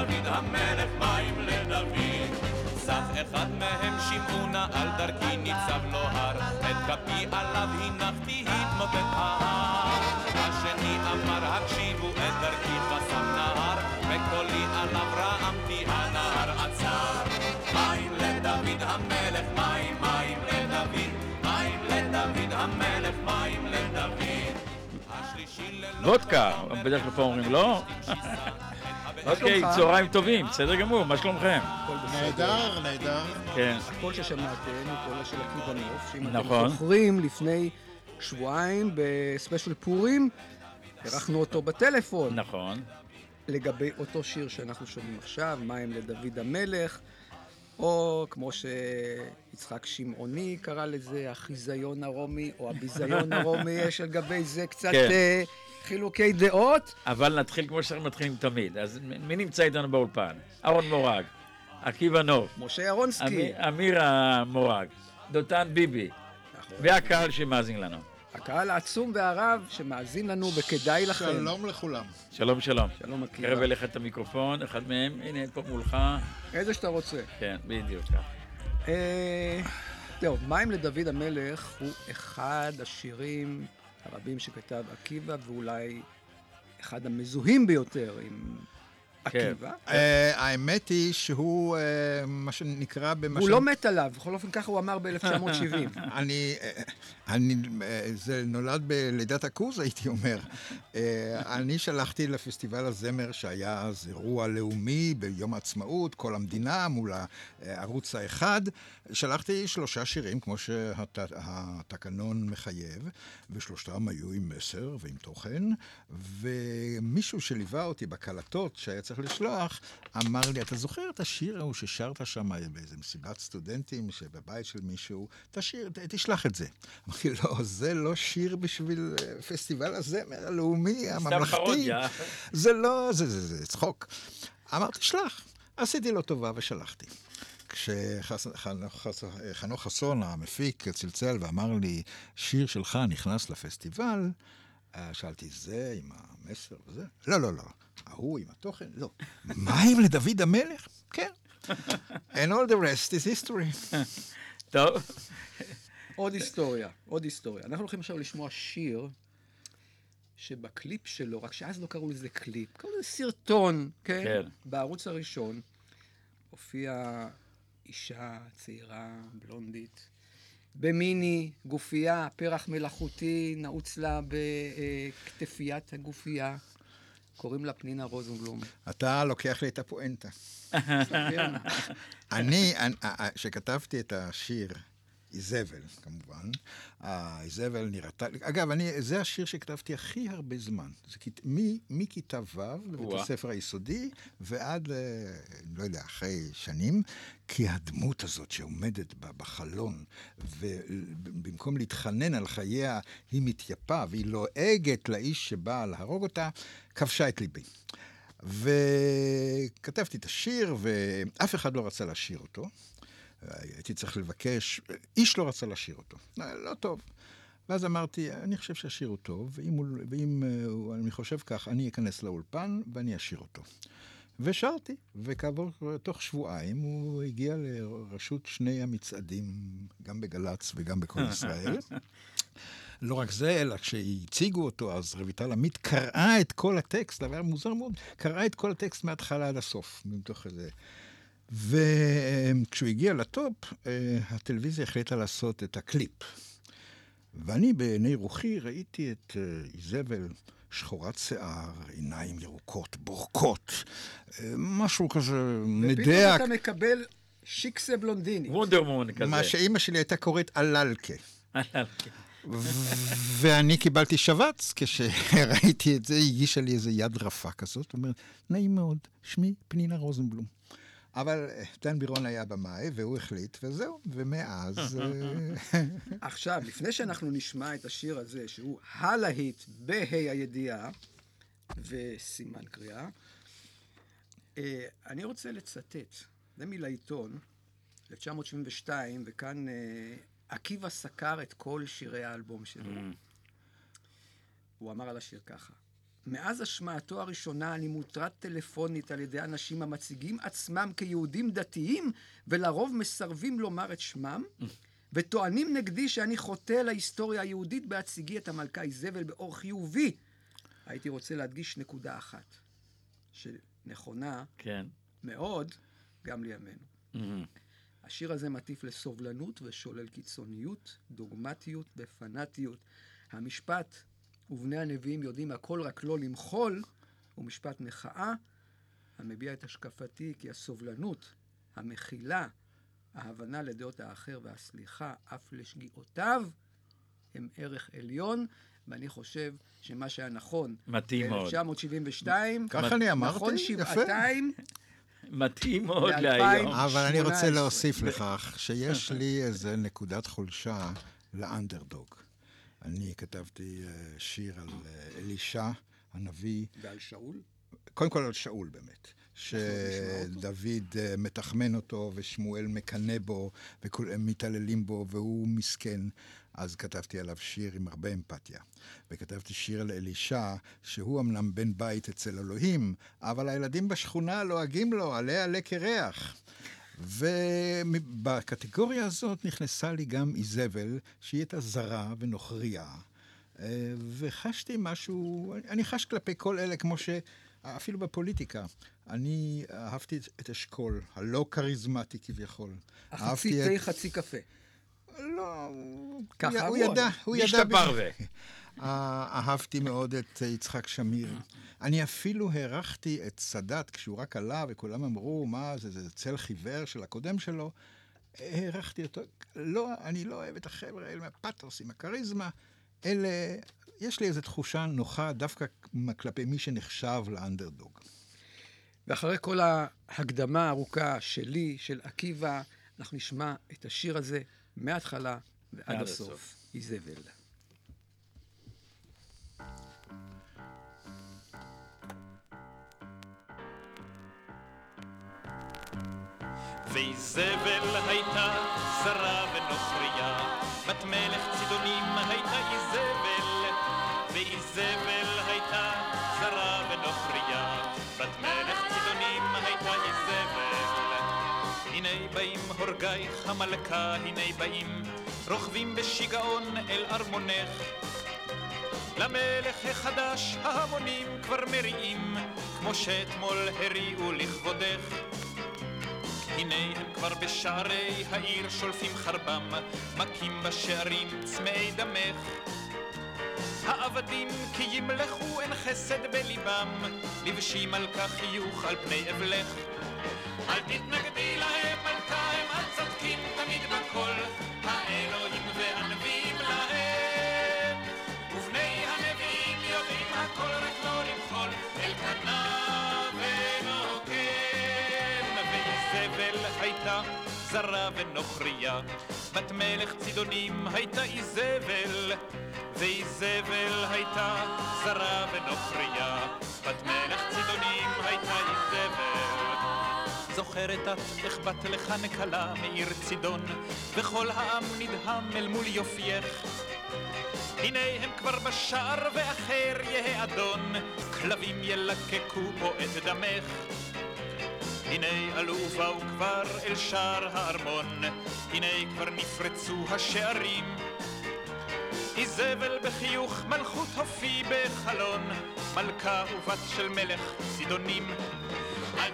לדוד המלך, מים לדוד. סך אחד מהם שמעונה על דרכי ניצב לו הר, את כפי עליו הנחתי התמוטט ההר. השני אמר הקשיבו את דרכי חסם נהר, וקולי עליו רעמתי הנהר עצר. מים לדוד המלך, מים מים לדוד, מים לדוד המלך, מים לדוד. וודקה, בדרך כלל פה אומרים לא? אוקיי, צהריים טובים, בסדר גמור, מה שלומכם? נהדר, נהדר. כן, הקול ששמעתם הוא קולו של עקיבא נוף, שאם נכון. אתם זוכרים, לפני שבועיים בספיישל פורים, אירחנו אותו בטלפון נכון. לגבי אותו שיר שאנחנו שומעים עכשיו, מים לדוד המלך, או כמו שיצחק שמעוני קרא לזה, החיזיון הרומי, או הביזיון הרומי, יש לגבי זה קצת כן. חילוקי דעות. אבל נתחיל כמו שאנחנו מתחילים תמיד. אז מי נמצא איתנו באולפן? אהרון מורג, עקיבא נוף, משה ירונסקי. אמי- אמיר המורג, דותן ביבי, נכון. והקהל שמאזין לנו. הקהל העצום והרב שמאזין לנו וכדאי לכם. שלום לכולם. שלום, שלום. שלום עקיבא. קרב אליך את המיקרופון, אחד מהם, הנה פה מולך. איזה שאתה רוצה. כן, בדיוק. אה, זהו, מים לדוד המלך הוא אחד השירים הרבים שכתב עקיבא, ואולי אחד המזוהים ביותר עם עקיבא. אה, האמת היא שהוא, אה, מה שנקרא במה הוא ש- לא מת עליו, בכל אופן ככה הוא אמר ב-1970. אני, אה, אני, זה נולד בלידת הכוז, הייתי אומר. אני שלחתי לפסטיבל הזמר, שהיה אז אירוע לאומי ביום העצמאות, כל המדינה מול הערוץ האחד. שלחתי שלושה שירים, כמו שהתקנון מחייב, ושלושתם היו עם מסר ועם תוכן, ומישהו שליווה אותי בקלטות שהיה צריך לשלוח, אמר לי, אתה זוכר את השיר ההוא ששרת שם באיזה מסיבת סטודנטים, שבבית של מישהו, תשאיר, ת- תשלח את זה. אמרתי, לא, זה לא שיר בשביל אה, פסטיבל הזמר הלאומי, הממלכתי. זה לא, זה, זה, זה צחוק. אמרתי, שלח. עשיתי לו טובה ושלחתי. כשחנוך חסון, המפיק, צלצל ואמר לי, שיר שלך נכנס לפסטיבל, אה, שאלתי, זה עם המסר וזה? לא, לא, לא. ההוא עם התוכן? לא. מים לדוד המלך? כן. And all the rest is history. טוב, עוד היסטוריה, עוד היסטוריה. אנחנו הולכים עכשיו לשמוע שיר שבקליפ שלו, רק שאז לא קראו לזה קליפ, קראו לזה סרטון, כן? כן. בערוץ הראשון הופיעה אישה צעירה, בלונדית, במיני, גופייה, פרח מלאכותי, נעוץ לה בכתפיית הגופייה. קוראים לה פנינה רוזנבלום. אתה לוקח לי את הפואנטה. אני, כשכתבתי את השיר, איזבל, כמובן. האיזבל נראתה... אגב, אני, זה השיר שכתבתי הכי הרבה זמן. זה כת... מכיתה ו' בבית הספר היסודי ועד, אה, לא יודע, אחרי שנים, כי הדמות הזאת שעומדת בחלון, ובמקום להתחנן על חייה, היא מתייפה והיא לועגת לאיש שבא להרוג אותה, כבשה את ליבי. וכתבתי את השיר, ואף אחד לא רצה לשיר אותו. הייתי צריך לבקש, איש לא רצה לשיר אותו. לא טוב. ואז אמרתי, אני חושב שהשיר הוא טוב, ואם, הוא, ואם הוא, אני חושב כך, אני אכנס לאולפן ואני אשיר אותו. ושרתי, וכעבור, תוך שבועיים הוא הגיע לראשות שני המצעדים, גם בגל"צ וגם בכל ישראל. לא רק זה, אלא כשהציגו אותו, אז רויטל עמית קראה את כל הטקסט, דבר מוזר מאוד, קראה את כל הטקסט מההתחלה עד הסוף, מתוך איזה... וכשהוא הגיע לטופ, אה, הטלוויזיה החליטה לעשות את הקליפ. ואני בעיני רוחי ראיתי את אה, איזבל שחורת שיער, עיניים ירוקות, בורקות, אה, משהו כזה מדייק. ופתאום אתה מקבל שיקסה בלונדיני. וונדרמון כזה. מה שאימא שלי הייתה קוראת אללקה. אללקה. ואני קיבלתי שבץ כשראיתי את זה, היא הגישה לי איזה יד רפה כזאת, אומרת, נעים מאוד, שמי פנינה רוזנבלום. אבל אה, דן בירון היה במאי, והוא החליט, וזהו, ומאז... אה, עכשיו, לפני שאנחנו נשמע את השיר הזה, שהוא הלהיט בה"א הידיעה וסימן קריאה, אה, אני רוצה לצטט, זה מלעיתון, 1972, וכאן עקיבא סקר את כל שירי האלבום שלו. הוא אמר על השיר ככה: מאז השמעתו הראשונה אני מוטרד טלפונית על ידי אנשים המציגים עצמם כיהודים דתיים, ולרוב מסרבים לומר את שמם, וטוענים נגדי שאני חוטא להיסטוריה היהודית בהציגי את המלכה איזבל באור חיובי. הייתי רוצה להדגיש נקודה אחת, שנכונה כן. מאוד גם לימינו. Mm-hmm. השיר הזה מטיף לסובלנות ושולל קיצוניות, דוגמטיות ופנאטיות. המשפט ובני הנביאים יודעים הכל רק לא למחול, הוא משפט מחאה המביע את השקפתי כי הסובלנות, המחילה, ההבנה לדעות האחר והסליחה אף לשגיאותיו, הם ערך עליון, ואני חושב שמה שהיה נכון מתאים מאוד. ב-1972, ככה אני אמרתי, נכון שבעתיים, מתאים מאוד להיום. אבל אני רוצה להוסיף לכך שיש לי איזה נקודת חולשה לאנדרדוג. אני כתבתי אה, שיר על אה, אלישע, הנביא. ועל שאול? קודם כל על שאול באמת. שדוד אה, מתחמן אותו ושמואל מקנא בו וכולם מתעללים בו והוא מסכן. אז כתבתי עליו שיר עם הרבה אמפתיה. וכתבתי שיר על אלישע, שהוא אמנם בן בית אצל אלוהים, אבל הילדים בשכונה לועגים לו, עלה עלה קרח. ובקטגוריה הזאת נכנסה לי גם איזבל, שהיא הייתה זרה ונוכריה. אה, וחשתי משהו, אני חש כלפי כל אלה כמו ש... אפילו בפוליטיקה. אני אהבתי את אשכול, הלא כריזמטי כביכול. החצי תה, את... חצי קפה. לא, ככה הוא ידע, הוא ידע. משתפרווה. אהבתי מאוד את יצחק שמיר. אני אפילו הערכתי את סאדאת כשהוא רק עלה וכולם אמרו, מה זה, זה צל חיוור של הקודם שלו. הערכתי אותו. לא, אני לא אוהב את החבר'ה האלה מהפתוס, עם הכריזמה. אלה, יש לי איזו תחושה נוחה דווקא כלפי מי שנחשב לאנדרדוג. ואחרי כל ההקדמה הארוכה שלי, של עקיבא, אנחנו נשמע את השיר הזה מההתחלה ועד הסוף. איזבל. ואיזבל הייתה זרה ונוכריה, בת מלך צידונים הייתה איזבל, ואיזבל הייתה זרה ונוכריה, בת מלך צידונים הייתה איזבל. הנה באים הורגייך המלכה, הנה באים, רוכבים בשיגעון אל ארמונך. למלך החדש ההמונים כבר מריעים, כמו שאתמול הריעו לכבודך. הנה הם כבר בשערי העיר שולפים חרבם, מכים בשערים צמאי דמך. העבדים כי ימלכו אין חסד בליבם, לבשים על כך חיוך על פני אבלך. אל תתנגדי להם בת מלך צידונים הייתה איזבל, ואיזבל הייתה זרה ונוכריה. בת מלך צידונים הייתה איזבל. זוכרת את איך באת לך נקלה מעיר צידון, וכל העם נדהם אל מול יופייך. הנה הם כבר בשער ואחר יהא אדון, כלבים ילקקו בו את דמך. הנה עלו ובאו כבר אל שער הארמון, הנה כבר נפרצו השערים. איזבל בחיוך מלכות הופי בחלון, מלכה ובת של מלך צידונים. אל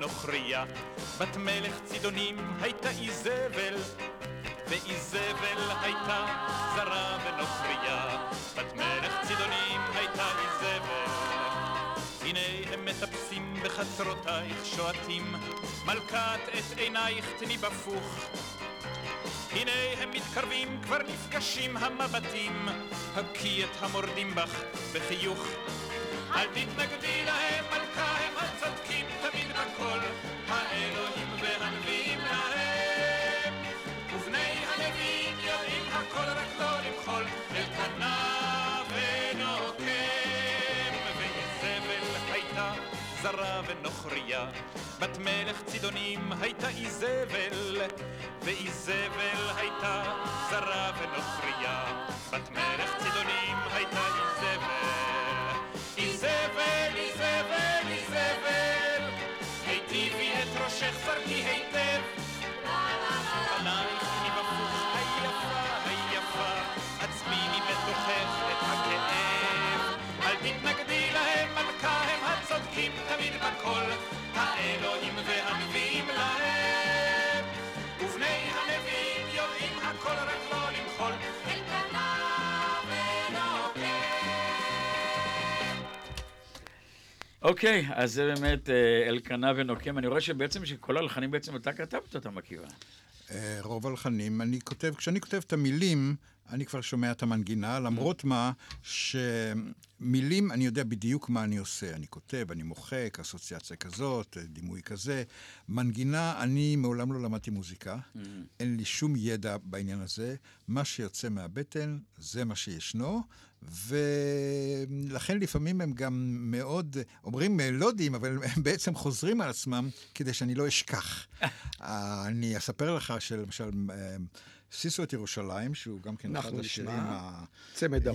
זרה ונוכריה, בת מלך צידונים הייתה איזבל. ואיזבל הייתה זרה ונוכריה, בת מלך צידונים הייתה איזבל. הנה הם מטפסים בחצרותייך שועטים, מלכת את עינייך תני בפוך. הנה הם מתקרבים, כבר נפגשים המבטים, הקי את המורדים בך בחיוך. אל תתנגדי להם, מלכה בכל, האלוהים והנביאים להם. ובני הנביאים יודעים הכל רק לא למחול, אל קנה ונוקם. ואיזבל הייתה זרה ונוכריה, בת מלך צידונים הייתה איזבל, ואיזבל הייתה זרה ונוכריה, בת מלך האלוהים והנביאים אוקיי, אז זה באמת אה, אלקנה ונוקם. אני רואה שבעצם שכל הלחנים בעצם אתה כתבת אותם, עקיבא. אה, רוב הלחנים, אני כותב, כשאני כותב את המילים, אני כבר שומע את המנגינה, למרות מה שמילים, אני יודע בדיוק מה אני עושה. אני כותב, אני מוחק, אסוציאציה כזאת, דימוי כזה. מנגינה, אני מעולם לא למדתי מוזיקה, אין לי שום ידע בעניין הזה. מה שיוצא מהבטן, זה מה שישנו, ולכן לפעמים הם גם מאוד, אומרים מלודיים, אבל הם בעצם חוזרים על עצמם כדי שאני לא אשכח. אני אספר לך שלמשל, אה, סיסו את ירושלים, שהוא גם כן אחד השירים.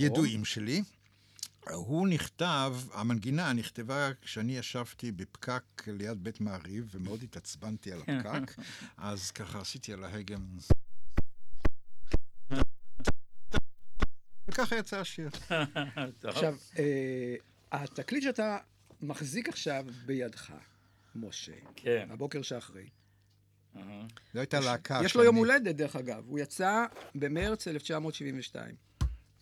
הידועים שלי. הוא נכתב, המנגינה נכתבה כשאני ישבתי בפקק ליד בית מעריב, ומאוד התעצבנתי על הפקק, אז ככה עשיתי על ההגם. וככה יצא השיר. עכשיו, אה, התקליט שאתה מחזיק עכשיו בידך, משה, כן. הבוקר שאחרי, אהה. זו הייתה להקה. יש לו יום הולדת, דרך אגב. הוא יצא במרץ 1972.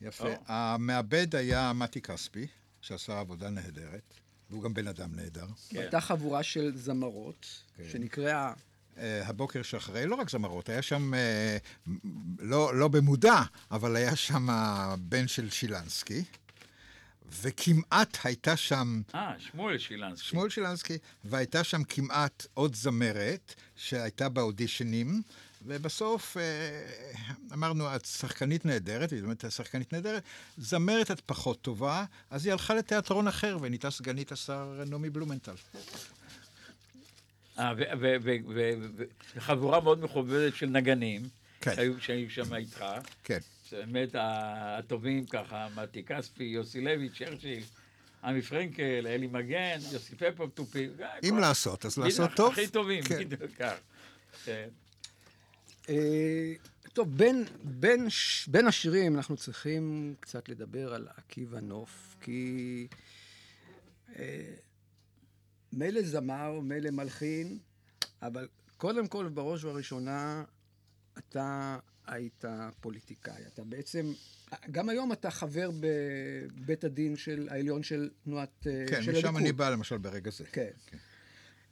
יפה. המעבד היה מתי כספי, שעשה עבודה נהדרת, והוא גם בן אדם נהדר. כן. הייתה חבורה של זמרות, כן. שנקראה... אה, הבוקר שאחרי, לא רק זמרות, היה שם, אה, לא, לא במודע, אבל היה שם הבן של שילנסקי, וכמעט הייתה שם אה, שמואל שילנסקי. שמואל שילנסקי, והייתה שם כמעט עוד זמרת שהייתה באודישנים, ובסוף אה, אמרנו, את שחקנית נהדרת, היא באמת שחקנית נהדרת, זמרת את פחות טובה, אז היא הלכה לתיאטרון אחר ונהייתה סגנית השר נעמי בלומנטל. אה, וחבורה מאוד מכובדת של נגנים. כן. שהיו שם איתך. כן. באמת הטובים ככה, מתי כספי, יוסי לוי, צ'רצ'יל, עמי פרנקל, אלי מגן, יוסי פפר, תופי. אם לעשות, אז לעשות טוב. הכי טובים, כן. בדיוק כך. כן. אה, טוב, בין, בין, בין השירים אנחנו צריכים קצת לדבר על עקיבא נוף, כי אה, מילא זמר, מילא מלחין, אבל קודם כל, בראש ובראשונה, אתה היית פוליטיקאי. אתה בעצם, גם היום אתה חבר בבית הדין של, העליון של תנועת, אה, כן, של משם אני הליכוד. בא למשל ברגע זה. כן.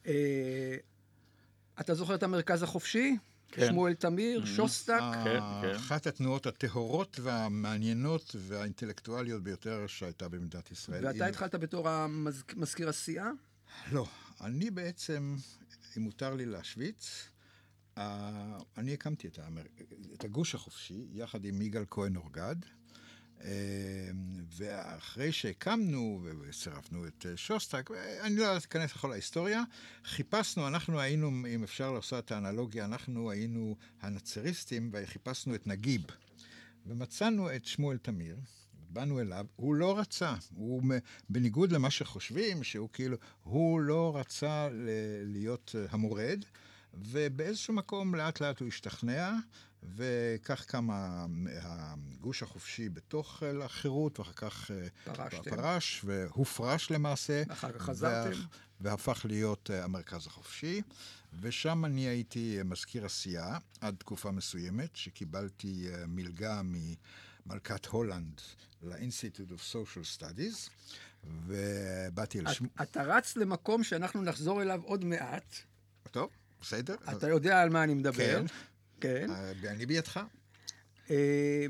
אה, אתה זוכר את המרכז החופשי? כן. שמואל תמיר, שוסטק. כן, כן. אחת התנועות הטהורות והמעניינות והאינטלקטואליות ביותר שהייתה במדינת ישראל. ואתה התחלת בתור המז- מזכיר הסיעה? לא, אני בעצם, אם מותר לי להשוויץ, אה, אני הקמתי את, האמר... את הגוש החופשי יחד עם יגאל כהן אורגד, אה, ואחרי שהקמנו וצירפנו את אה, שוסטק, אני לא אכנס לכל ההיסטוריה, חיפשנו, אנחנו היינו, אם אפשר לעשות את האנלוגיה, אנחנו היינו הנצריסטים וחיפשנו את נגיב. ומצאנו את שמואל תמיר, באנו אליו, הוא לא רצה, הוא, מ- בניגוד למה שחושבים, שהוא כאילו, הוא לא רצה להיות אה, המורד, ובאיזשהו מקום לאט לאט הוא השתכנע, וכך קם הגוש החופשי בתוך אה, החירות, ואחר כך אה, פרשתם. פרש והופרש למעשה. אחר כך חזרתם. וה- והפך להיות אה, המרכז החופשי, ושם אני הייתי אה, מזכיר עשייה עד תקופה מסוימת, שקיבלתי אה, מלגה ממלכת הולנד ל-Institute of Social Studies, ובאתי אל שמו... את- אתה רץ למקום שאנחנו נחזור אליו עוד מעט. טוב, בסדר. אתה יודע על מה אני מדבר. כן. כן. אה, אני בידך. אה,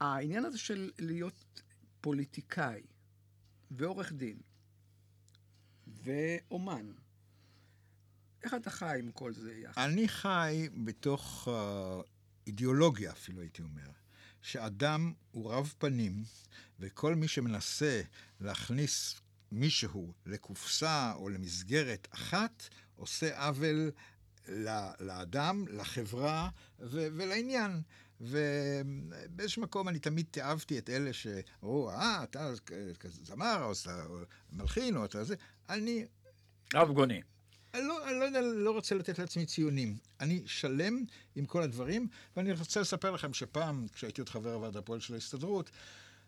העניין הזה של להיות פוליטיקאי ועורך דין ואומן, איך אתה חי עם כל זה יחד? אני חי בתוך uh, אידיאולוגיה, אפילו הייתי אומר, שאדם הוא רב פנים, וכל מי שמנסה להכניס מישהו לקופסה או למסגרת אחת, עושה עוול לאדם, לחברה ו- ולעניין. ובאיזשהו מקום אני תמיד תיעבתי את אלה שאמרו, אה, אתה זמר, או אתה מלחין, או אתה זה. אני רב גוני. אני לא, אני לא יודע, לא רוצה לתת לעצמי ציונים. אני שלם עם כל הדברים, ואני רוצה לספר לכם שפעם, כשהייתי עוד חבר הוועד הפועל של ההסתדרות,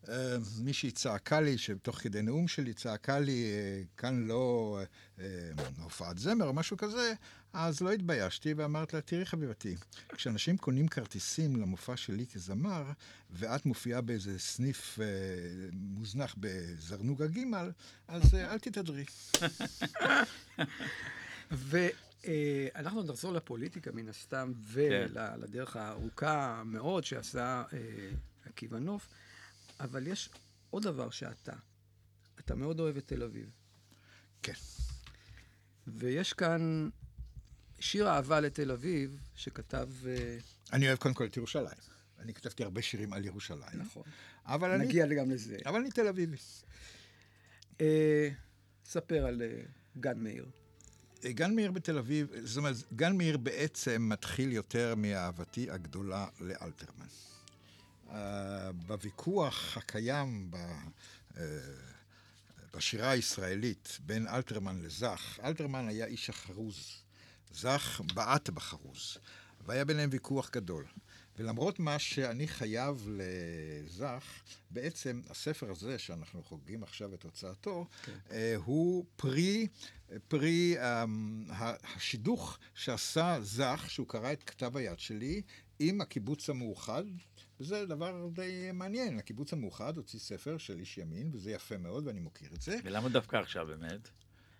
אה, מישהי צעקה לי, שתוך כדי נאום שלי צעקה לי, אה, כאן לא אה, הופעת זמר או משהו כזה, אז לא התביישתי ואמרתי לה, תראי חביבתי, כשאנשים קונים כרטיסים למופע שלי כזמר, ואת מופיעה באיזה סניף מוזנח בזרנוגה ג', אז אל תתהדרי. ואנחנו נחזור לפוליטיקה מן הסתם, ולדרך הארוכה מאוד שעשה אה, עקיבא נוף, אבל יש עוד דבר שאתה, אתה מאוד אוהב את תל אביב. כן. ויש כאן שיר אהבה לתל אביב, שכתב... אה, אני אוהב קודם כל את ירושלים. אני כתבתי הרבה שירים על ירושלים. נכון. אבל אני, נגיע גם לזה. אבל אני תל אביבי. אה, ספר על אה, גן מאיר. גן מאיר בתל אביב, זאת אומרת, גן מאיר בעצם מתחיל יותר מאהבתי הגדולה לאלתרמן. Uh, בוויכוח הקיים ב, uh, בשירה הישראלית בין אלתרמן לזך, אלתרמן היה איש החרוז, זך בעט בחרוז, והיה ביניהם ויכוח גדול. ולמרות מה שאני חייב לזך, בעצם הספר הזה, שאנחנו חוגגים עכשיו את הוצאתו, כן. אה, הוא פרי, פרי אה, השידוך שעשה זך, שהוא קרא את כתב היד שלי, עם הקיבוץ המאוחד, וזה דבר די מעניין. הקיבוץ המאוחד הוציא ספר של איש ימין, וזה יפה מאוד, ואני מוקיר את זה. ולמה דווקא עכשיו באמת?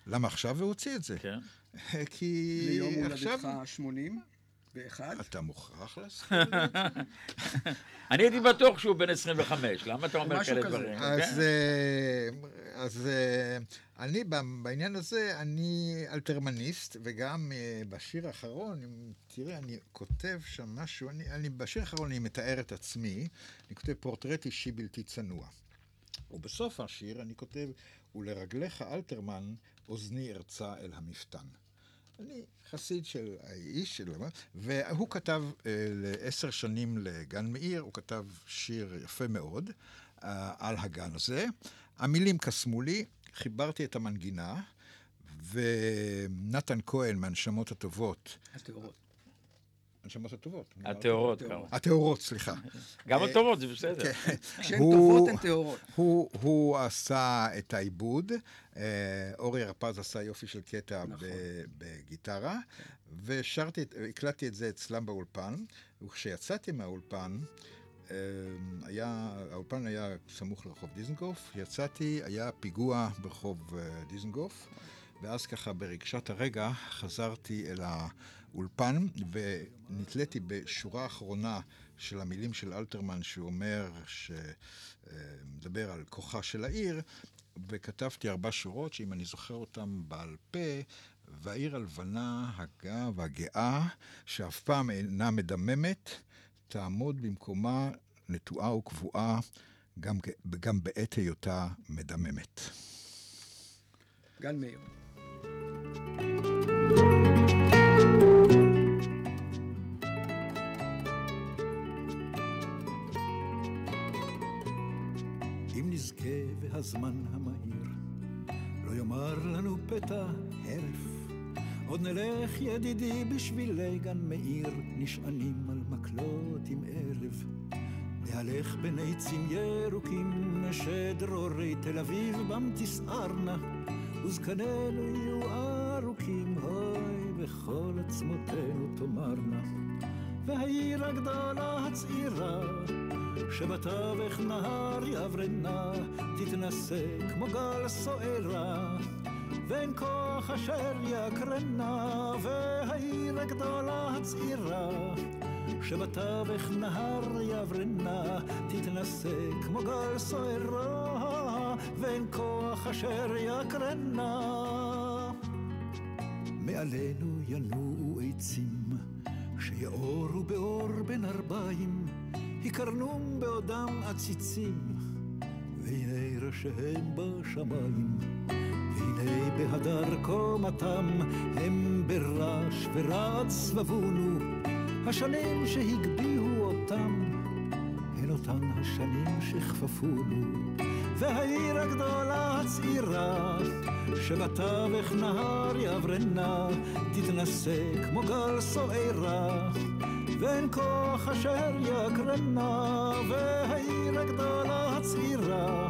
למה עכשיו הוא הוציא את זה? כן. כי ליום עכשיו... הולדתך ה-80 ואחד. אתה מוכרח לעשות אני הייתי בטוח שהוא בן 25, למה אתה אומר כאלה. דברים? אז, כן? אה, אז אה, אני בעניין הזה, אני אלתרמניסט, וגם אה, בשיר האחרון, אם תראה, אני כותב שם משהו, אני, אני בשיר האחרון אני מתאר את עצמי, אני כותב פורטרט אישי בלתי צנוע. ובסוף השיר אני כותב, ולרגליך אלתרמן, אוזני ארצה אל המפתן. אני חסיד של האיש, של... והוא כתב אה, לעשר שנים לגן מאיר, הוא כתב שיר יפה מאוד אה, על הגן הזה. המילים קסמו לי, חיברתי את המנגינה, ונתן כהן מהנשמות הטובות, הטהורות. הנשמות הטובות. הטהורות. הטהורות, סליחה. גם הטובות זה בסדר. כשהן הוא- טובות הן טהורות. הוא, הוא עשה את העיבוד, אה, אורי הרפז עשה יופי של קטע נכון. ב, בגיטרה, ושרתי, הקלטתי את זה אצלם באולפן, וכשיצאתי מהאולפן, אה, היה, האולפן היה סמוך לרחוב דיזנגוף, יצאתי, היה פיגוע ברחוב אה, דיזנגוף, ואז ככה ברגשת הרגע חזרתי אל האולפן ונתליתי בשורה האחרונה של המילים של אלתרמן שהוא אומר, שמדבר על כוחה של העיר, וכתבתי ארבע שורות שאם אני זוכר אותן בעל פה, והעיר הלבנה, הגה והגאה, שאף פעם אינה מדממת, תעמוד במקומה נטועה וקבועה, גם, גם בעת היותה מדממת. גן מאיר. והזמן המהיר לא יאמר לנו פתע הרף, עוד נלך ידידי בשבילי גן מאיר, נשענים על מקלות עם ערב. להלך בין עצים ירוקים, שדרורי תל אביב בם תסערנה, וזקנינו יהיו ארוכים, אוי, בכל עצמותינו תאמרנה. והעיר הגדולה הצעירה, שבתווך נהר יברנה, תתנשא כמו גל סוערה, ואין כוח אשר יקרנה, והעיר הגדולה הצעירה, שבתווך נהר יברנה, תתנשא כמו גל סוערה, ואין כוח אשר יקרנה. מעלינו ינועו עצים, שיאורו באור בין ארבעים, יקרנום בעודם עציצים, והנה ראשיהם בשמיים. והנה בהדר קומתם, הם ברעש ורעד סבבונו, השנים שהגביהו אותם, הן אותן השנים שכפפונו. והעיר הגדולה הצעירה, שבתווך נהר יברנה, תתנשא כמו גל סוערה, ואין כוח אשר יקרנה. והעיר הגדולה הצעירה,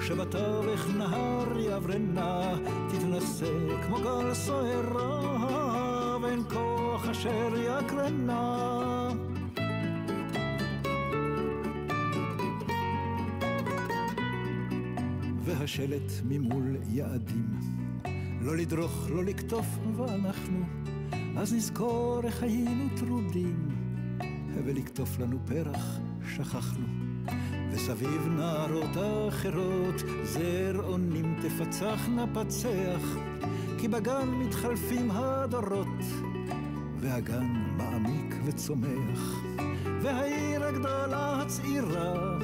שבתווך נהר יברנה, תתנשא כמו גל סוערה, ואין כוח אשר יקרנה. והשלט ממול יעדים. לא לדרוך, לא לקטוף, ואנחנו, אז נזכור איך היינו טרודים, ולקטוף לנו פרח שכחנו. וסביב נערות אחרות, זר אונים תפצחנה פצח, כי בגן מתחלפים הדורות, והגן מעמיק וצומח. והעיר הגדולה הצעירה,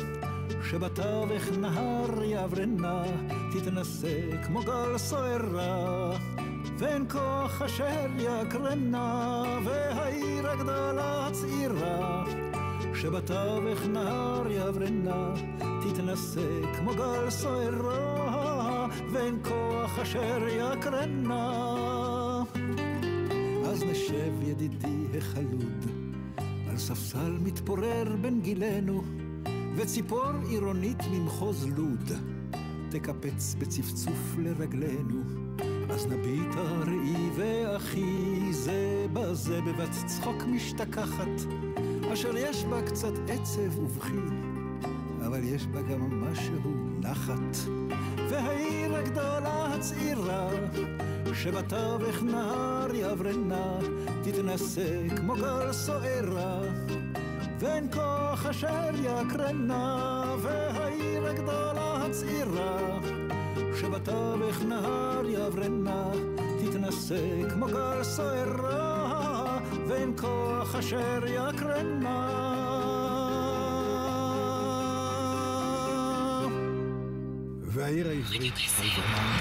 שבתווך נהר יברנה, תתנשא כמו גל סוערה, ואין כוח אשר יקרנה, והעיר הגדולה הצעירה, שבתווך נהר יברנה, תתנשא כמו גל סוערה, ואין כוח אשר יקרנה. אז נשב ידידי החלוד, על ספסל מתפורר בין גילנו, וציפור עירונית ממחוז לוד תקפץ בצפצוף לרגלינו. אז נביט הראי ואחי זה בזה בבת צחוק משתכחת, אשר יש בה קצת עצב ובכי, אבל יש בה גם משהו נחת. והעיר הגדולה הצעירה, שבתווך נהר יברנה, תתנשא כמו גל סוערה. ואין כוח אשר יקרנה, והעיר הגדולה הצעירה, שבתווך נהר יברנה, תתנשא כמו גל סוערה, ואין כוח אשר יקרנה. והעיר העברית הלבנה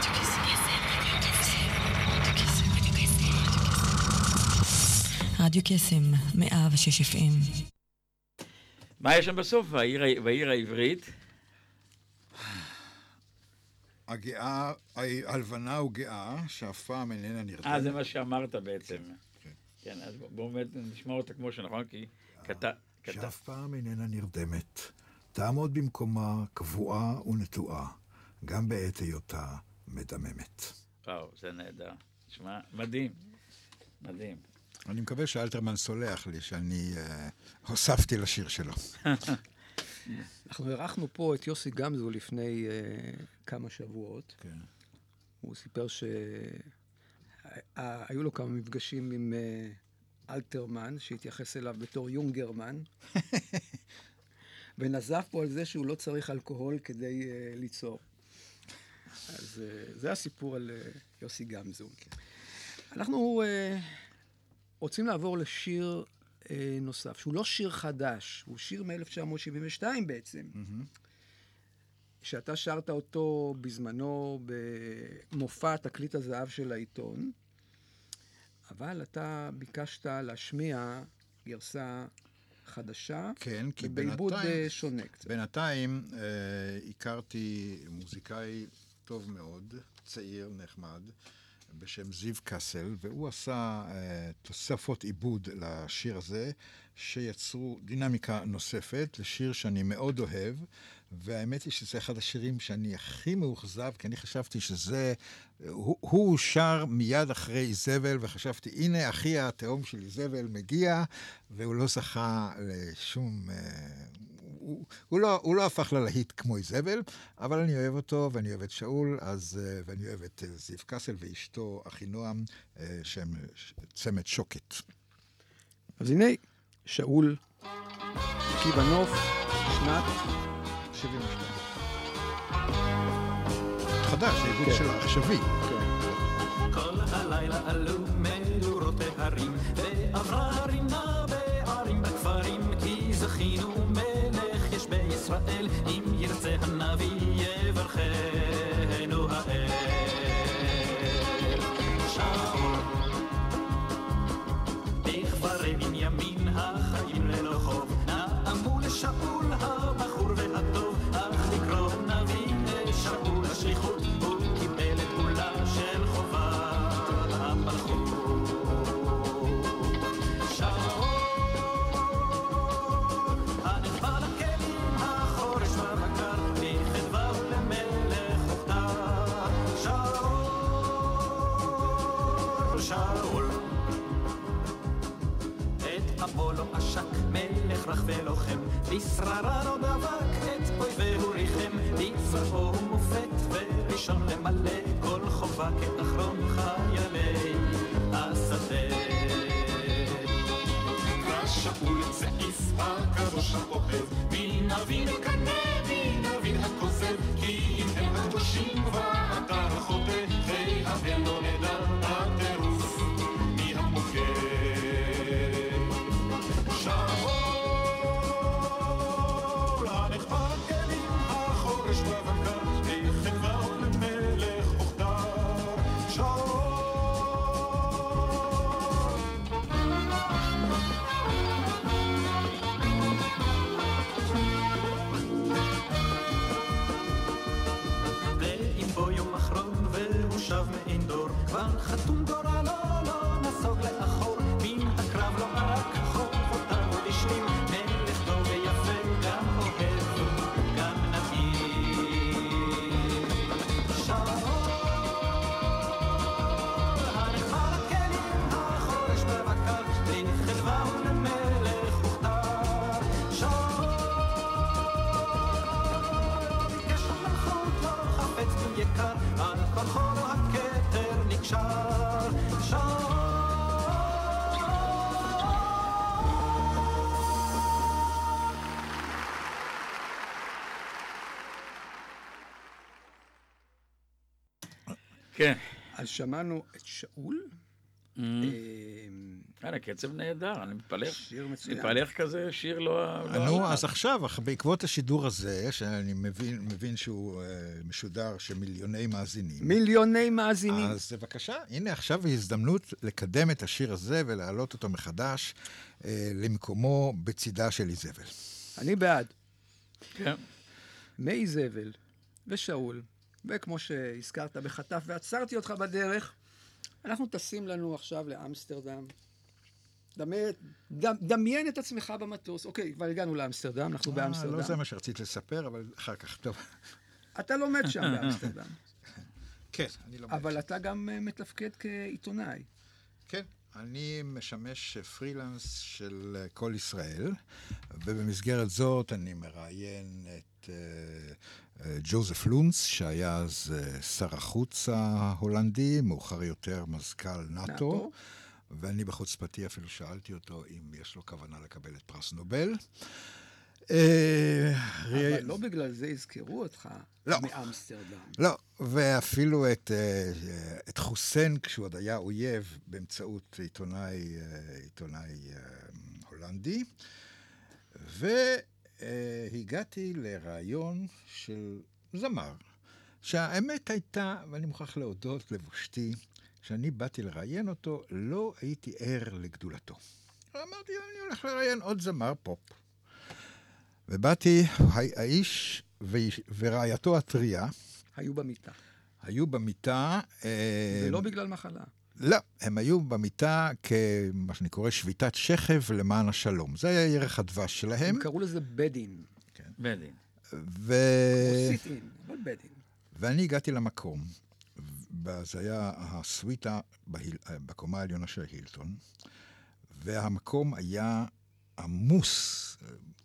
רדיו קסם, 106 FM. מה יש שם בסוף? והעיר העברית? הגאה, הלבנה וגאה, שאף פעם איננה נרדמת. אה, זה מה שאמרת בעצם. כן. כן, אז בואו באמת נשמע אותה כמו שנכון, כי כתב... שאף פעם איננה נרדמת, תעמוד במקומה קבועה ונטועה, גם בעת היותה מדממת. וואו, זה נהדר. תשמע, מדהים. מדהים. אני מקווה שאלתרמן סולח לי שאני אה, הוספתי לשיר שלו. אנחנו אירחנו פה את יוסי גמזו לפני uh, כמה שבועות, כן. הוא סיפר שהיו לו כמה מפגשים עם אה, אלתרמן, שהתייחס אליו בתור יונגרמן, ונזף פה על זה שהוא לא צריך אלכוהול כדי uh, ליצור. אז uh, זה הסיפור על uh, יוסי גמזו. אנחנו uh, רוצים לעבור לשיר uh, נוסף, שהוא לא שיר חדש, הוא שיר מ-1972 בעצם. שאתה שרת אותו בזמנו במופע תקליט הזהב של העיתון, אבל אתה ביקשת להשמיע גרסה חדשה, כן, כי ובעיבוד בינתיים- אה, שונה קצת. בינתיים אה, הכרתי מוזיקאי טוב מאוד, צעיר, נחמד, בשם זיו קאסל, והוא עשה אה, תוספות עיבוד לשיר הזה, שיצרו דינמיקה נוספת לשיר שאני מאוד אוהב, והאמת היא שזה אחד השירים שאני הכי מאוכזב, כי אני חשבתי שזה... הוא, הוא שר מיד אחרי איזבל, וחשבתי, הנה אחי התאום של איזבל מגיע, והוא לא זכה לשום... אה, הוא, הוא, לא, הוא לא הפך ללהיט כמו איזבל, אבל אני אוהב אותו, ואני אוהב את שאול, אז, אה, ואני אוהב את אה, זיו קאסל ואשתו אחינועם, שהם צמד שוקת. אז הנה, שאול, עקיבא נוף, שנת 72. חדש, זה עיבוד כן. של עכשווי. כל הלילה עלו מאורות ההרים, ועברה על כוחו הכתר נקשר. שאול כן. אז שמענו את שאול. Mm. אמ, כן, הקצב נהדר, אני מתפלא. שיר מצוין. מתפלא איך כזה שיר לא... לא נו, הלך. אז עכשיו, בעקבות השידור הזה, שאני מבין, שהוא אה, משודר של מיליוני מאזינים, מיליוני מאזינים. אז בבקשה, הנה עכשיו הזדמנות לקדם את השיר הזה ולהעלות אותו מחדש אה, למקומו בצידה של איזבל. אני בעד. כן. מאיזבל ושאול, וכמו שהזכרת בחטף ועצרתי אותך בדרך, אנחנו טסים לנו עכשיו לאמסטרדם. דמיין את עצמך במטוס. אוקיי, כבר הגענו לאמסטרדם, אנחנו אה, באמסטרדם. לא זה מה שרציתי לספר, אבל אחר כך, טוב. אתה לומד שם באמסטרדם, כן, אני לומד. אבל אתה גם אה, מתפקד כעיתונאי. כן, אני משמש פרילנס של כל ישראל, ובמסגרת זאת אני מראיין את אה, אה, ג'וזף לונץ, שהיה אז אה, שר החוץ ההולנדי, מאוחר יותר מזכ"ל נאט"ו. נאט"ו. ואני בחוצפתי אפילו שאלתי אותו אם יש לו כוונה לקבל את פרס נובל. אה, אבל לא בגלל זה יזכרו אותך לא. מאמסטרדם. לא, ואפילו את, אה, את חוסיין, כשהוא עוד היה אויב, באמצעות עיתונאי, הולנדי. והגעתי לראיון של זמר, שהאמת הייתה, ואני מוכרח להודות לבושתי, כשאני באתי לראיין אותו, לא הייתי ער לגדולתו. אמרתי, אני הולך לראיין עוד זמר פופ. ובאתי, האיש ורעייתו הטריה היו במיטה. היו במיטה... אה, ולא בגלל מחלה. לא, הם היו במיטה כמה שאני קורא שביתת שכב למען השלום. זה היה ירח הדבש שלהם. הם קראו לזה בדין. בדין. ו... אבל בדין. ואני הגעתי למקום, וזה היה הסוויטה בהיל... בקומה העליונה של הילטון, והמקום היה עמוס,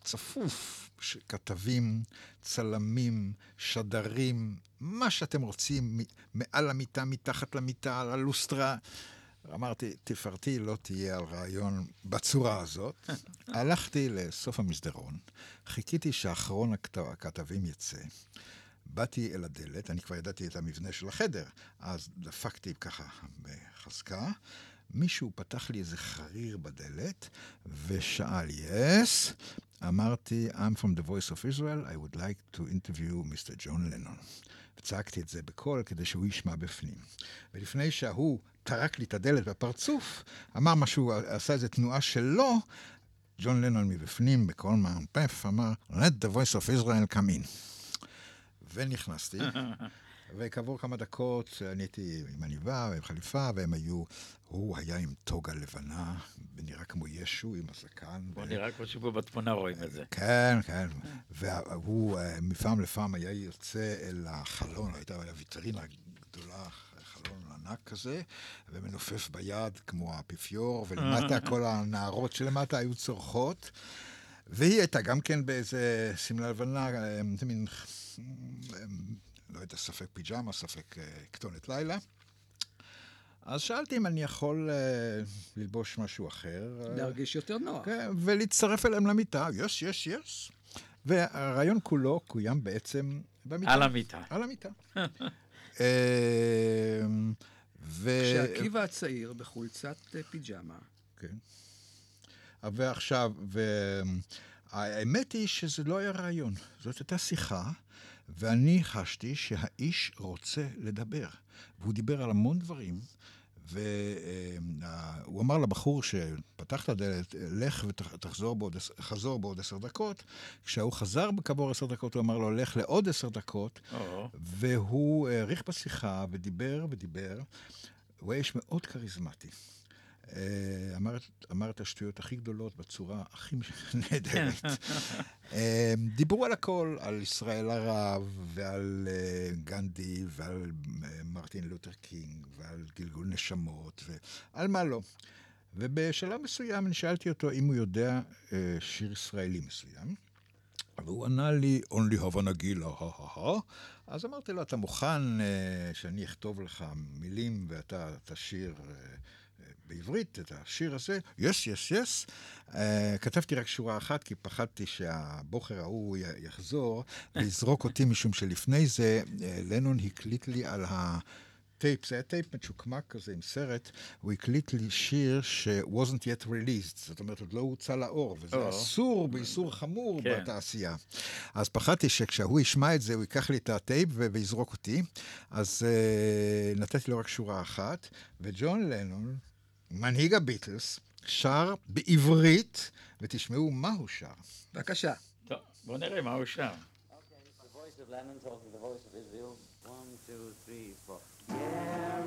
צפוף, כתבים, צלמים, שדרים, מה שאתם רוצים, מעל המיטה, מתחת למיטה, על הלוסטרה. אמרתי, תפארתי לא תהיה על רעיון בצורה הזאת. הלכתי לסוף המסדרון, חיכיתי שאחרון הכת- הכתבים יצא. באתי אל הדלת, אני כבר ידעתי את המבנה של החדר, אז דפקתי ככה בחזקה. מישהו פתח לי איזה חריר בדלת ושאל, yes, אמרתי, I'm from the voice of Israel, I would like to interview Mr. ג'ון לנון. וצעקתי את זה בקול כדי שהוא ישמע בפנים. ולפני שההוא טרק לי את הדלת בפרצוף, אמר משהו, עשה איזו תנועה שלו, ג'ון לנון מבפנים, בקול מאמפף, אמר, let the voice of Israel come in. ונכנסתי, וכעבור כמה דקות אני הייתי עם עניבה ועם חליפה, והם היו, הוא היה עם טוגה לבנה, ונראה כמו ישו עם הזקן. בוא ו- נראה כמו שפה בתמונה רואים את זה. כן, כן. והוא אה, מפעם לפעם היה יוצא אל החלון, הייתה ויטרינה גדולה, חלון ענק כזה, ומנופף ביד כמו האפיפיור, ולמטה כל הנערות שלמטה היו צורחות. והיא הייתה גם כן באיזה שמלה לבנה, אה, מין, אה, לא יודע, ספק פיג'מה, ספק אה, כתונת לילה. אז שאלתי אם אני יכול אה, ללבוש משהו אחר. אה, להרגיש יותר נוח. כן, ולהצטרף אליהם למיטה, יש, יש, יש. והרעיון כולו קוים בעצם במיטה. על המיטה. על המיטה. ו... כשעקיבא הצעיר בחולצת פיג'מה, כן. ועכשיו, והאמת היא שזה לא היה רעיון, זאת הייתה שיחה, ואני חשתי שהאיש רוצה לדבר. והוא דיבר על המון דברים, והוא אמר לבחור שפתח את הדלת, לך ותחזור בעוד, חזור בעוד עשר דקות. כשהוא חזר כעבור עשר דקות, הוא אמר לו, לך לעוד עשר דקות, או, והוא האריך בשיחה ודיבר ודיבר. הוא היה איש מאוד כריזמטי. אה, אמר, את השטויות הכי גדולות בצורה הכי נהדרת. אה, דיברו על הכל, על ישראל הרב, ועל אה, גנדי, ועל מרטין לותר קינג, ועל גלגול נשמות, ועל מה לא. ובשלב מסוים אני שאלתי אותו אם הוא יודע שיר ישראלי מסוים. והוא ענה לי, only נגילה, הא-הא-הא. אז אמרתי לו, אתה מוכן שאני אכתוב לך מילים ואתה תשיר אה, בעברית את השיר הזה? yes, yes, yes. כתבתי רק שורה אחת, כי פחדתי שהבחור ההוא יחזור ויזרוק אותי, משום שלפני זה אה, לנון הקליט לי על ה... טייפ, זה היה טייפ מצ'וקמק כזה עם סרט, הוא הקליט לי שיר ש- wasn't yet released, זאת אומרת, עוד לא הוצא לאור, וזה או. אסור באיסור חמור כן. בתעשייה. אז פחדתי שכשהוא ישמע את זה, הוא ייקח לי את הטייפ ויזרוק אותי, אז uh, נתתי לו רק שורה אחת, וג'ון לנון, מנהיג הביטלס, שר בעברית, ותשמעו מה הוא שר. בבקשה. טוב, בואו נראה מה הוא שר.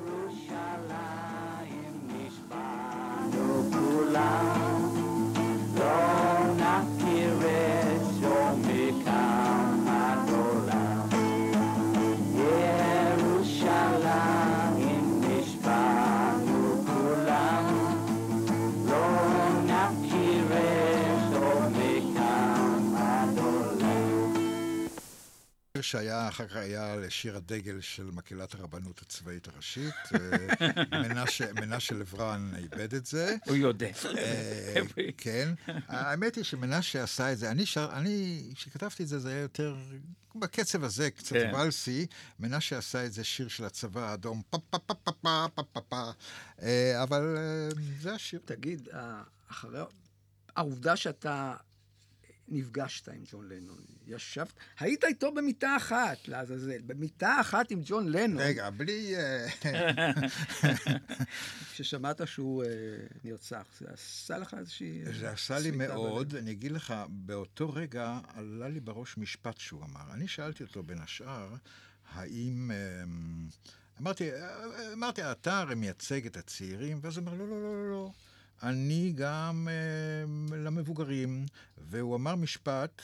ירושלים נשבענו כולם שהיה אחר כך היה לשיר הדגל של מקהלת הרבנות הצבאית הראשית. אה, מנשה לברן איבד את זה. הוא יודע. אה, כן. האמת היא שמנשה עשה את זה. אני, כשכתבתי את זה, זה היה יותר בקצב הזה, קצת כן. ולסי. מנשה עשה את זה שיר של הצבא האדום, פה פה פה פה פה פה פה אבל אה, זה השיר. תגיד, אחרי... העובדה שאתה נפגשת עם ג'ון לנון, ישבת, היית איתו במיטה אחת, לעזאזל, במיטה אחת עם ג'ון לנון. רגע, בלי... אה, כששמעת שהוא אה, נרצח, זה עשה לך איזושהי... זה עשה לי מאוד, בלב? אני אגיד לך, באותו רגע עלה לי בראש משפט שהוא אמר. אני שאלתי אותו בין השאר, האם... אמ, אמרתי, אה, אמרתי, אתה הרי מייצג את הצעירים, ואז הוא אמר, לא, לא, לא, לא, לא. אני גם אמ, למבוגרים, והוא אמר משפט,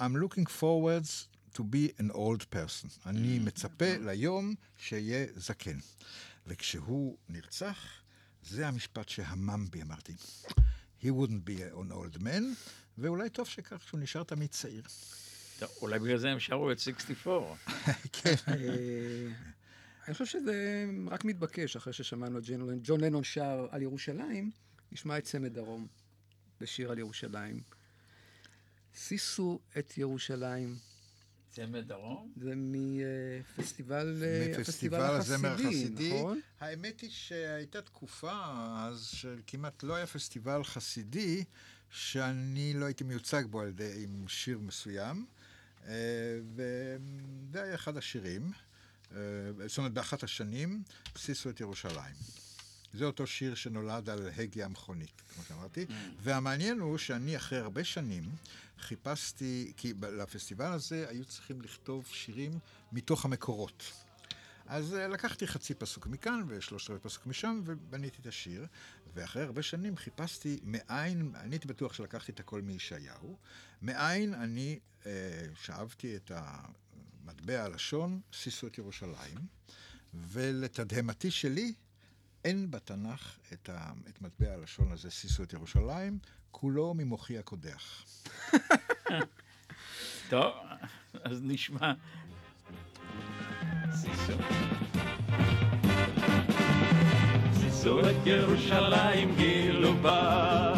I'm looking forwards to be an old person. אני מצפה ליום שאהיה זקן. וכשהוא נרצח, זה המשפט שהמם בי, אמרתי. He wouldn't be an old man, ואולי טוב שכך שהוא נשאר תמיד צעיר. אולי בגלל זה הם שרו את 64. כן. אה, אני חושב שזה רק מתבקש, אחרי ששמענו את ג'ון לנון שר על ירושלים, נשמע את צמד דרום בשיר על ירושלים. שישו את ירושלים, צמד דרום? זה מפסטיבל אה, מפסטיבל הפסטיבל הזמר החסידי. נכון? האמת היא שהייתה תקופה אז שכמעט לא היה פסטיבל חסידי שאני לא הייתי מיוצג בו על ידי עם שיר מסוים, אה, וזה היה אחד השירים. אה, זאת אומרת, באחת השנים, בסיסו את ירושלים. זה אותו שיר שנולד על הגה המכונית, כמו שאמרתי. והמעניין הוא שאני אחרי הרבה שנים חיפשתי, כי לפסטיבל הזה היו צריכים לכתוב שירים מתוך המקורות. אז אה, לקחתי חצי פסוק מכאן ושלושת רבעי פסוק משם ובניתי את השיר. ואחרי הרבה שנים חיפשתי מאין, אני הייתי בטוח שלקחתי את הכל מישעיהו, מאין אני אה, שאבתי את המטבע הלשון, שישו את ירושלים, ולתדהמתי שלי, אין בתנ"ך את, ה, את מטבע הלשון הזה, שישו את ירושלים, כולו ממוחי הקודח. טוב, אז נשמע. סיסו. סיסו את ירושלים גילו בה,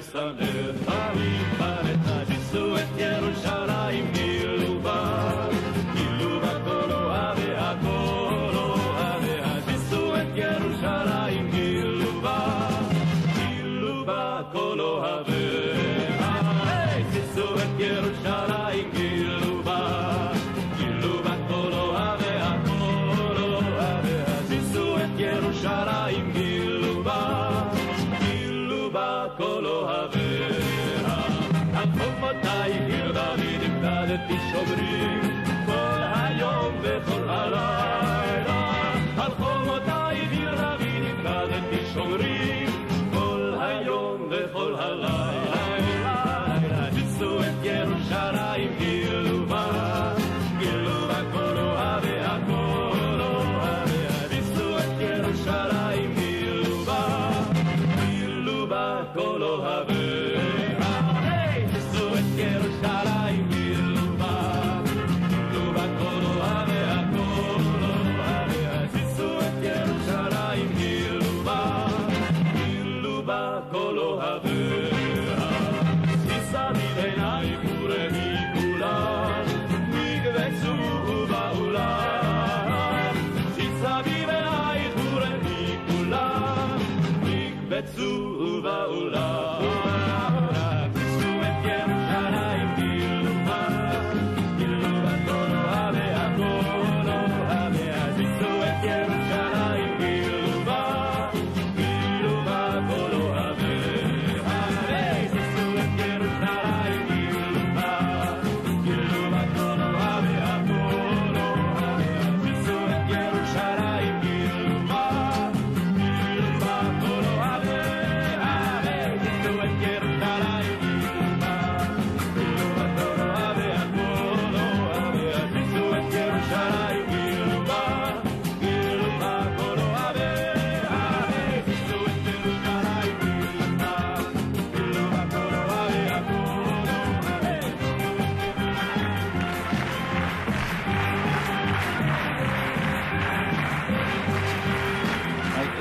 Paris, Paris, Paris, Paris, Paris, Paris, Paris, Paris, Paris, Paris, Paris, שומרים, כל היום וכל הלילה.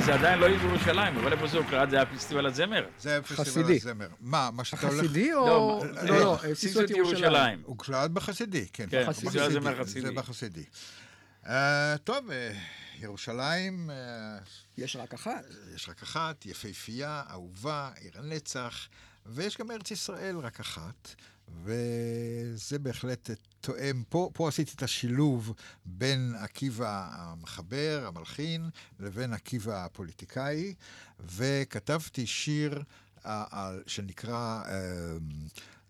זה עדיין לא ירושלים, אבל איפה זה הוקלט? זה היה פסטיבל הזמר. זה היה פסטיבל חסידי. הזמר. מה, מה שאתה הולך... החסידי או... לא, לא, לא, אה, סיסו את ירושלים. הוקלט בחסידי, כן. כן. פסטיבל הזמר. זה בחסידי. אה, טוב, אה, ירושלים, אה, יש רק אחת. יש רק אחת, יפהפייה, אהובה, עיר הנצח, ויש גם ארץ ישראל רק אחת, וזה בהחלט תואם. פה, פה עשיתי את השילוב בין עקיבא המחבר, המלחין, לבין עקיבא הפוליטיקאי, וכתבתי שיר אה, על- שנקרא... אה,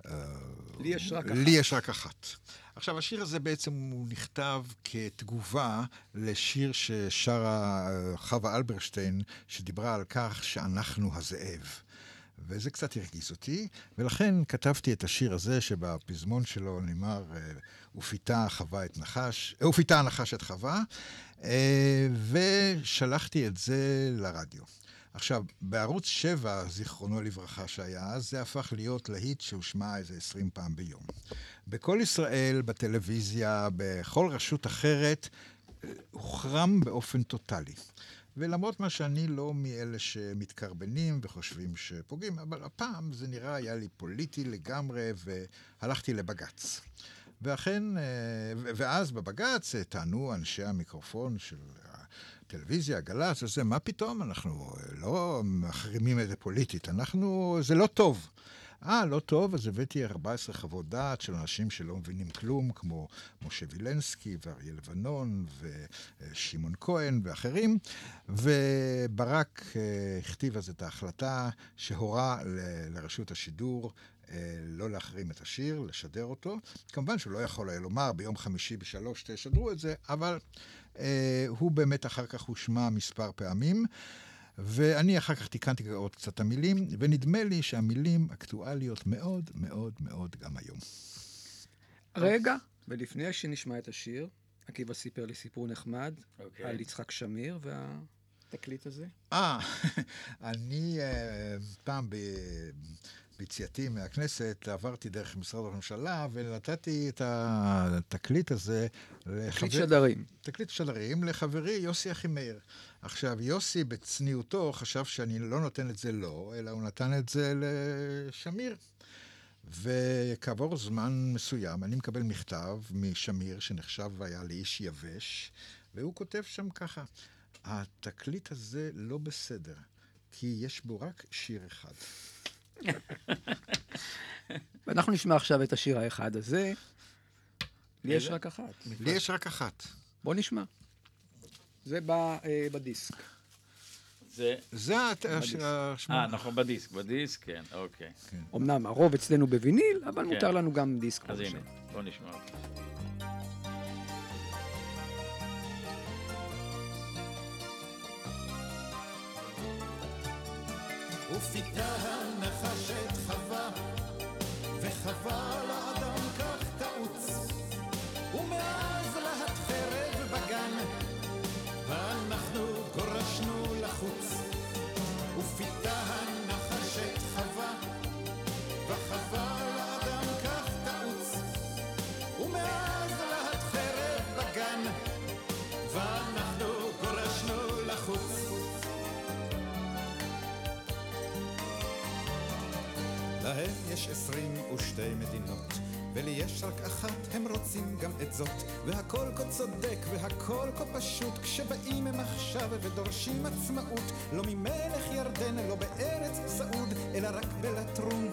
אה, לי יש רק לי יש רק אחת. עכשיו, השיר הזה בעצם הוא נכתב כתגובה לשיר ששרה חווה אלברשטיין, שדיברה על כך שאנחנו הזאב. וזה קצת הרגיז אותי, ולכן כתבתי את השיר הזה, שבפזמון שלו נאמר, אה, ופיתה חווה את נחש, אה, ופיתה הנחש את חווה, אה, ושלחתי את זה לרדיו. עכשיו, בערוץ 7, זיכרונו לברכה שהיה אז, זה הפך להיות להיט שהושמע איזה 20 פעם ביום. בכל ישראל, בטלוויזיה, בכל רשות אחרת, הוחרם באופן טוטאלי. ולמרות מה שאני לא מאלה שמתקרבנים וחושבים שפוגעים, אבל הפעם זה נראה היה לי פוליטי לגמרי, והלכתי לבג"ץ. ואכן, אה, ואז בבג"ץ אה, טענו אנשי המיקרופון של הטלוויזיה, גל"צ, וזה, מה פתאום, אנחנו אה, לא מחרימים את זה פוליטית, אנחנו, זה לא טוב. אה, לא טוב, אז הבאתי 14 חוות דעת של אנשים שלא מבינים כלום, כמו משה וילנסקי ואריה לבנון ושמעון כהן ואחרים, וברק אה, הכתיב אז את ההחלטה שהורה לרשות השידור אה, לא להחרים את השיר, לשדר אותו. כמובן שהוא לא יכול היה לומר ביום חמישי בשלוש תשדרו את זה, אבל אה, הוא באמת אחר כך הושמע מספר פעמים. ואני אחר כך תיקנתי עוד קצת את המילים, ונדמה לי שהמילים אקטואליות מאוד מאוד מאוד גם היום. רגע, ולפני שנשמע את השיר, עקיבא סיפר לי סיפור נחמד אוקיי. על יצחק שמיר והתקליט הזה. אה, אני אה, פעם ב... ביציאתי מהכנסת עברתי דרך משרד ראש הממשלה ונתתי את התקליט הזה לחבר... תקליט שדרים. תקליט שדרים לחברי יוסי אחימאיר. עכשיו, יוסי בצניעותו חשב שאני לא נותן את זה לו, אלא הוא נתן את זה לשמיר. וכעבור זמן מסוים אני מקבל מכתב משמיר, שנחשב היה לאיש יבש, והוא כותב שם ככה: התקליט הזה לא בסדר, כי יש בו רק שיר אחד. ואנחנו נשמע עכשיו את השיר האחד הזה. לי יש רק אחת. לי יש רק אחת. בוא נשמע. זה ב- אה, בדיסק. זה... זה השמונה. אה, נכון, בדיסק, בדיסק, כן, אוקיי. אמנם הרוב אצלנו בוויניל, אבל כן. מותר לנו גם דיסק. אז. הנה, בוא נשמע אותו. ופיתה הנחש את חווה, וחווה לאדם כך תעוץ. ופיתה הנחש את חווה, וחווה לאדם כך תעוץ. ומאז להט חרב בגן, ואנחנו גורשנו לחוץ. להם יש עשרים ושתי מדינות, ולי יש רק אחת, הם רוצים גם את זאת. והכל כה צודק והכל כה פשוט, כשבאים הם עכשיו ודורשים עצמאות, לא ממלך ירדן, לא בארץ סעוד, אלא רק בלטרון,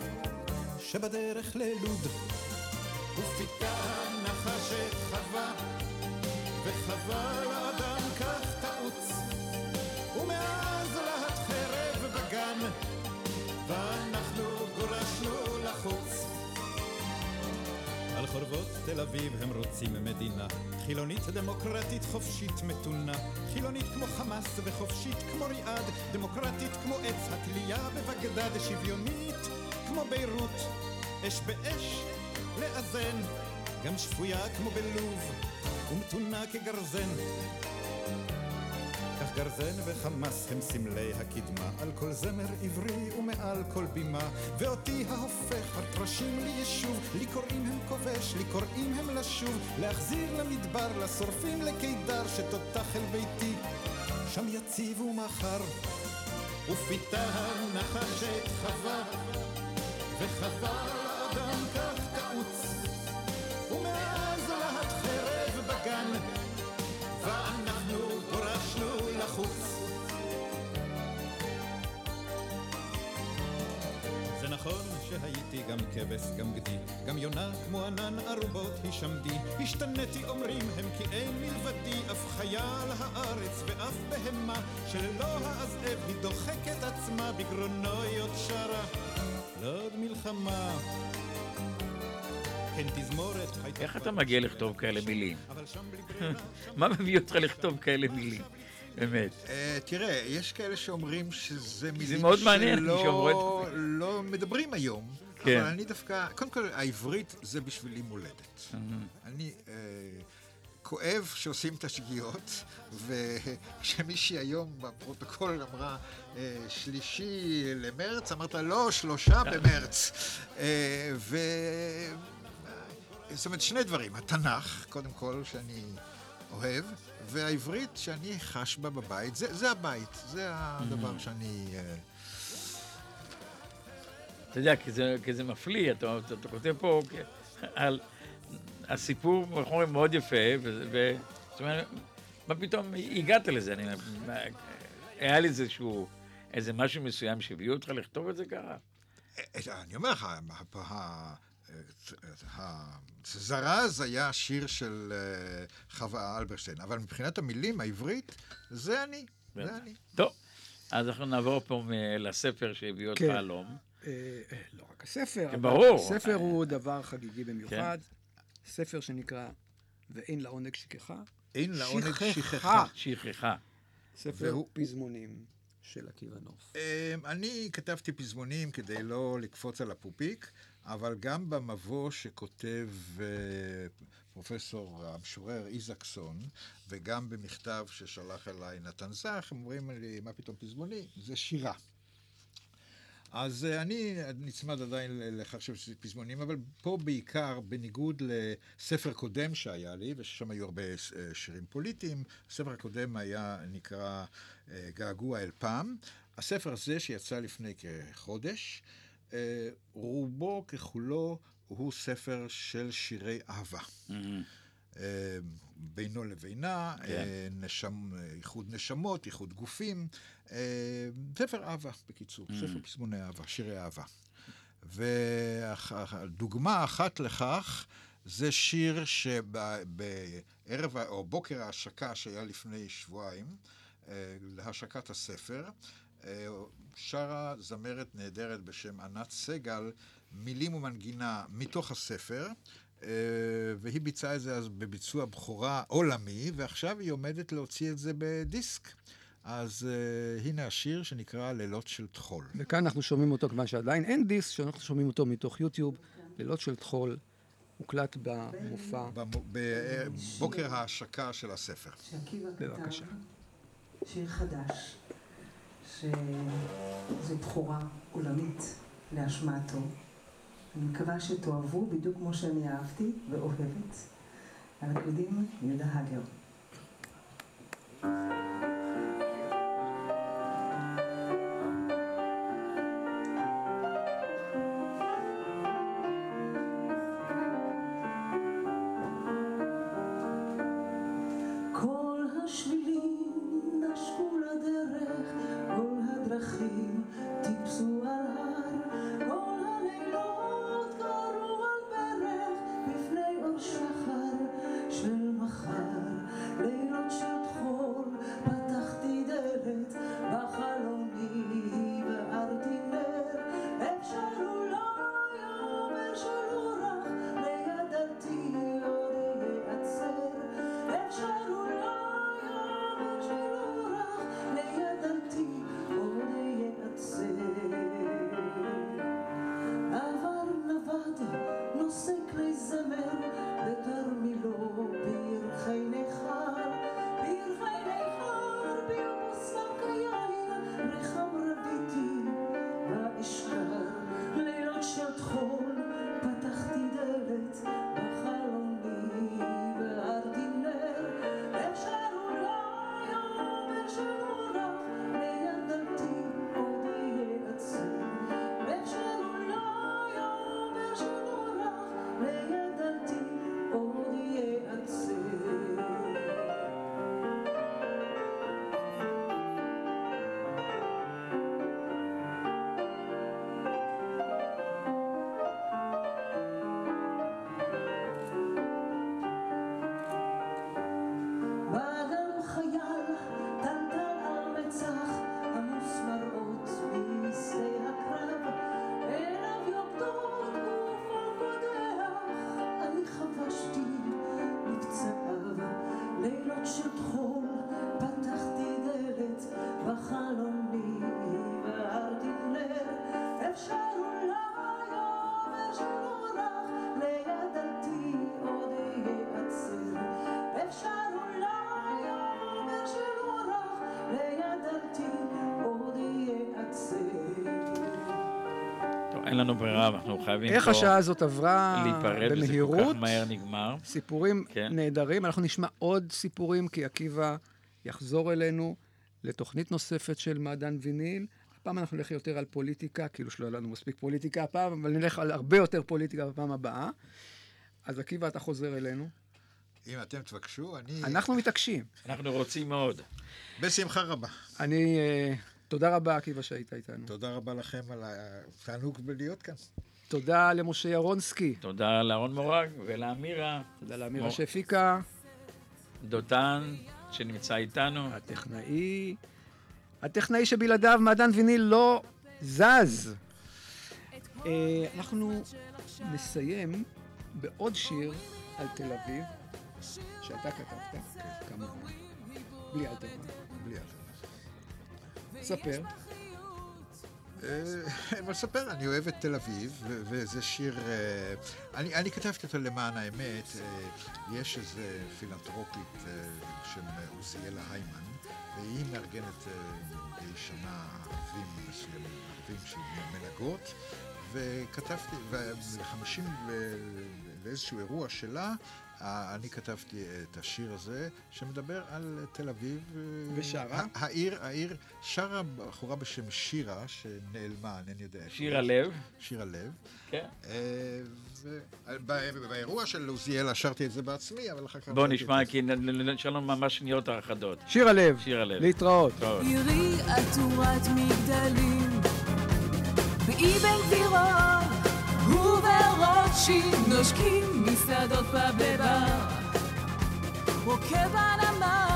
שבדרך ללוד. ופיתה הנחש את חווה, וחווה לאדם חורבות תל אביב הם רוצים מדינה. חילונית דמוקרטית חופשית מתונה. חילונית כמו חמאס וחופשית כמו ריאד. דמוקרטית כמו עץ התלייה בבגדד שוויונית. כמו ביירות אש באש לאזן. גם שפויה כמו בלוב ומתונה כגרזן גרזן וחמאס הם סמלי הקדמה. על כל זמר עברי ומעל כל בימה. ואותי ההופך הפרשים ליישוב. לי קוראים הם כובש, לי קוראים הם לשוב. להחזיר למדבר, לשורפים לקידר שתותח אל ביתי. שם יציבו מחר, ופיתה נחשת חווה, וחווה אדם כך תעוץ, נכון שהייתי גם כבש, גם גדי, גם יונה כמו ענן ערובות הישמדי. השתנתי אומרים הם כי אין מלבדי אף חיה על הארץ ואף בהמה, שללא האזאב היא דוחקת עצמה בגרונו היא עוד שרה. לא עוד מלחמה. כן תזמורת. איך אתה מגיע לכתוב כאלה מילים? מה מביא אותך לכתוב כאלה מילים? באמת. אה, תראה, יש כאלה שאומרים שזה מילים מאוד מעניין, שלא לא מדברים היום. כן. אבל אני דווקא, קודם כל, העברית זה בשבילי מולדת. אני אה, כואב שעושים את השגיאות, וכשמישהי היום בפרוטוקול אמרה אה, שלישי למרץ, אמרת לא, שלושה במרץ. ו... זאת אומרת, שני דברים, התנ"ך, קודם כל, שאני אוהב, והעברית שאני חש בה בבית, זה, זה הבית, זה הדבר שאני... אה, אתה יודע, כי זה, כי זה מפליא, אתה, אתה, אתה כותב פה על הסיפור, איך אומרים, מאוד יפה, ו... ו זאת אומרת, מה פתאום הגעת לזה? אני, מה, היה לי איזשהו, איזה משהו מסוים שהביאו אותך לכתוב את זה ככה? אה, אני אומר לך, הזרז היה שיר של אה, חווה אלברשטיין, אבל מבחינת המילים, העברית, זה אני, זה אני. טוב, אז אנחנו נעבור פה לספר שהביא אותך כן. הלום. אה, אה, לא רק הספר, כן, אבל ברור. הספר הוא דבר חגיגי במיוחד. ספר שנקרא "ואין לעונג שכחה". אין לעונג שכחה. שכחה. ספר והוא- פזמונים של עקיבא נוף. אני כתבתי פזמונים כדי לא לקפוץ על הפופיק, אבל גם במבוא שכותב אה, פרופסור המשורר איזקסון, וגם במכתב ששלח אליי נתן זך, הם אומרים לי, מה פתאום פזמוני? זה שירה. אז אה, אני נצמד עדיין לכך שזה פזמונים, אבל פה בעיקר, בניגוד לספר קודם שהיה לי, וששם היו הרבה אה, שירים פוליטיים, הספר הקודם היה נקרא געגוע אל פעם. הספר הזה, שיצא לפני כחודש, רובו ככולו הוא ספר של שירי אהבה. אה, בינו לבינה, כן. אה, נשם, איחוד נשמות, איחוד גופים. אה, ספר אהבה, בקיצור, ספר פזמוני אהבה, שירי אהבה. ודוגמה אחת לכך זה שיר שבערב או בוקר ההשקה שהיה לפני שבועיים, להשקת הספר, שרה זמרת נהדרת בשם ענת סגל, מילים ומנגינה מתוך הספר, אה, והיא ביצעה את זה אז בביצוע בכורה עולמי, ועכשיו היא עומדת להוציא את זה בדיסק. אז uh, הנה השיר שנקרא לילות של טחול. וכאן אנחנו שומעים אותו, כיוון שעדיין אין דיסק, שאנחנו שומעים אותו מתוך יוטיוב, לילות של טחול, הוקלט במופע. בבוקר ההשקה של הספר. שעקיבא בבקשה. כתב שיר חדש, שזו בכורה עולמית להשמעתו. אני מקווה שתאהבו בדיוק כמו שאני אהבתי ואוהבת. על הקלידים יהודה הגר. לנו ברירה, אנחנו חייבים איך השעה הזאת עברה להיפרד, וזה כל במהירות? כך מהר נגמר. סיפורים כן. נהדרים. אנחנו נשמע עוד סיפורים, כי עקיבא יחזור אלינו לתוכנית נוספת של מעדן ויניל. הפעם אנחנו נלך יותר על פוליטיקה, כאילו שלא היה לנו מספיק פוליטיקה הפעם, אבל נלך על הרבה יותר פוליטיקה בפעם הבאה. אז עקיבא, אתה חוזר אלינו. אם אתם תבקשו, אני... אנחנו מתעקשים. אנחנו רוצים מאוד. בשמחה רבה. אני... תודה רבה, עקיבא, שהיית איתנו. תודה רבה לכם על התענוג בלהיות כאן. תודה למשה ירונסקי. תודה לאהרון מורג ולאמירה. תודה לאמירה מור- שהפיקה. דותן, שנמצא איתנו. הטכנאי, הטכנאי שבלעדיו מעדן ויניל לא זז. אה, אנחנו נסיים בעוד שיר על תל אביב, שאתה כתבת, כמובן, בלי אלתרמן. בלי אלתרמן. ספר. אה, מספר, אני אוהב את תל אביב, וזה שיר... אה, אני, אני כתבתי אותו למען האמת. אה, יש איזה פילנטרופית אה, בשם עוזיאלה היימן, והיא מארגנת מדי שנה ערבים מסוימים, ערבים של מלגות, וכתבתי, ול-50, לאיזשהו אירוע שלה, אני כתבתי את השיר הזה, שמדבר על תל אביב. אה, ושרה? העיר, העיר, שרה בחורה בשם שירה, שנעלמה, אינני יודע. איפה שיר היא. הלב. שיר הלב. כן. אה, באירוע של עוזיאלה שרתי את זה בעצמי, אבל אחר כך... בוא נשמע. כי נשאר לנו ממש שניות אחדות. שיר הלב. שיר הלב. להתראות. טוב. עירי עטורת מגדלים, באבן גבירון וברוטשילד נושקים מסעדות פאב לבר. רוקב הנמל עם